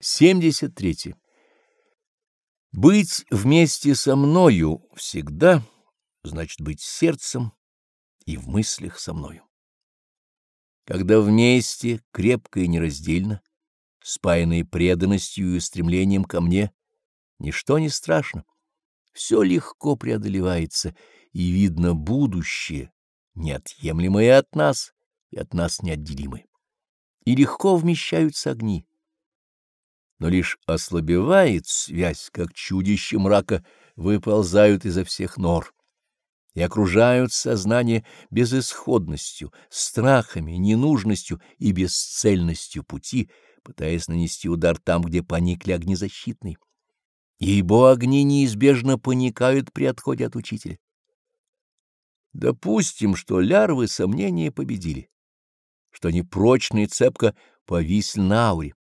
73. Быть вместе со мною всегда значит быть сердцем и в мыслях со мною. Когда вместе, крепко и нераздельно, спаянные преданностью и стремлением ко мне, ничто не страшно, все легко преодолевается, и видно будущее, неотъемлемое от нас и от нас неотделимое. И легко вмещаются огни но лишь ослабевает связь, как чудище мрака выползают изо всех нор и окружают сознание безысходностью, страхами, ненужностью и бесцельностью пути, пытаясь нанести удар там, где поникли огни защитные. Ибо огни неизбежно паникают при отходе от учителя. Допустим, что лярвы сомнения победили, что они прочно и повисли на ауре.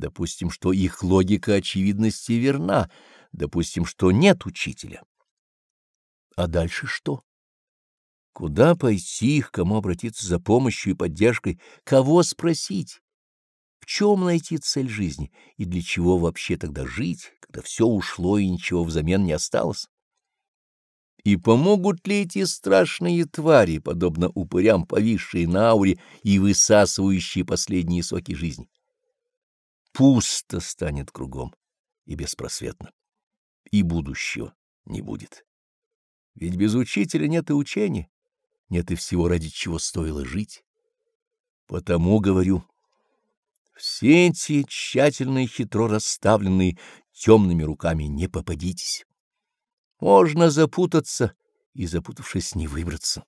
Допустим, что их логика очевидности верна, допустим, что нет учителя. А дальше что? Куда пойти, к кому обратиться за помощью и поддержкой, кого спросить? В чем найти цель жизни и для чего вообще тогда жить, когда все ушло и ничего взамен не осталось? И помогут ли эти страшные твари, подобно упырям, повисшие на ауре и высасывающие последние соки жизни? Пусто станет кругом и беспросветно, и будущего не будет. Ведь без учителя нет и учения, нет и всего, ради чего стоило жить. Потому говорю, все эти тщательно и хитро расставленные темными руками не попадитесь. Можно запутаться и, запутавшись, не выбраться.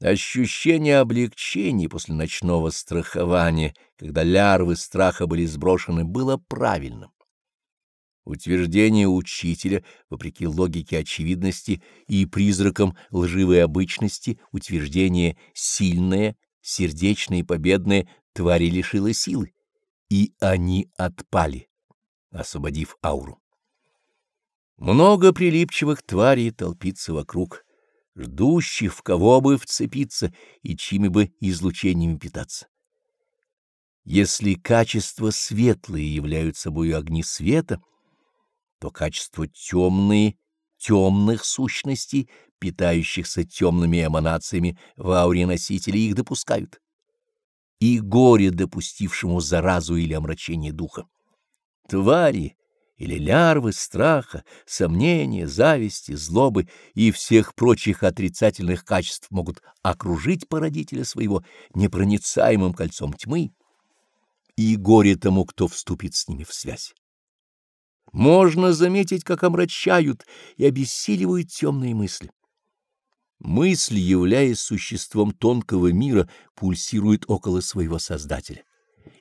Ощущение облегчения после ночного страхования, когда лярвы страха были сброшены, было правильным. Утверждение учителя, вопреки логике очевидности и призракам лживой обычности, утверждение сильное, сердечное и победное твари лишило силы, и они отпали, освободив ауру. Много прилипчивых тварей толпится вокруг, ждущих, в кого бы вцепиться и чьими бы излучениями питаться. Если качества светлые являются собой огни света, то качества темные темных сущностей, питающихся темными эманациями в ауре носителей, их допускают. И горе допустившему заразу или омрачение духа. Твари, или лярвы страха, сомнения, зависти, злобы и всех прочих отрицательных качеств могут окружить породителя своего непроницаемым кольцом тьмы, и горе тому, кто вступит с ними в связь. Можно заметить, как омрачают и обессиливают темные мысли. Мысль, являясь существом тонкого мира, пульсирует около своего Создателя.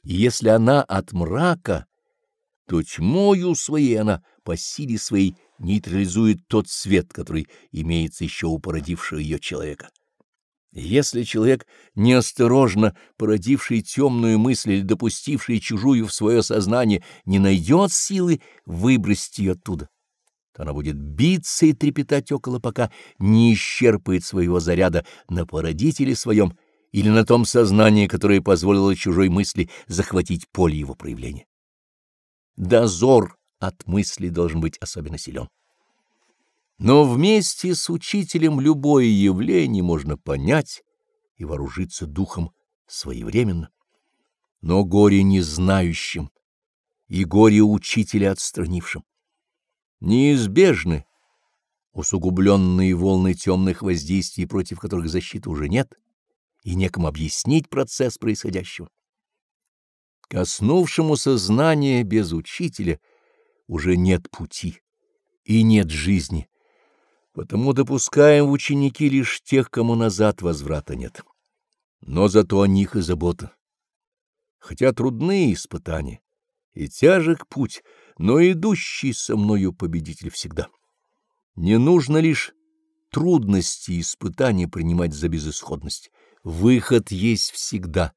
И если она от мрака, то тьмою своей она по силе своей нейтрализует тот свет, который имеется еще у породившего ее человека. Если человек, неосторожно породивший темную мысль или допустивший чужую в свое сознание, не найдет силы выбросить ее оттуда, то она будет биться и трепетать около, пока не исчерпает своего заряда на породителе своем или на том сознании, которое позволило чужой мысли захватить поле его проявления дозор от мысли должен быть особенно силен. Но вместе с учителем любое явление можно понять и вооружиться духом своевременно. Но горе не знающим и горе учителя отстранившим. Неизбежны усугубленные волны темных воздействий, против которых защиты уже нет, и некому объяснить процесс происходящего. Коснувшему знания без учителя уже нет пути и нет жизни, потому допускаем в ученики лишь тех, кому назад возврата нет. Но зато о них и забота. Хотя трудные испытания и тяжек путь, но идущий со мною победитель всегда. Не нужно лишь трудности и испытания принимать за безысходность. Выход есть всегда —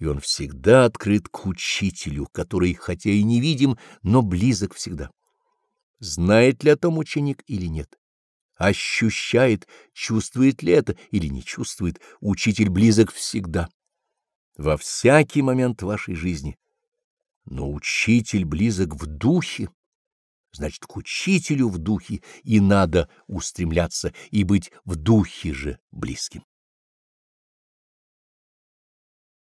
и он всегда открыт к учителю, который, хотя и невидим, но близок всегда. Знает ли о том ученик или нет? Ощущает, чувствует ли это или не чувствует, учитель близок всегда, во всякий момент вашей жизни. Но учитель близок в духе, значит, к учителю в духе и надо устремляться и быть в духе же близким.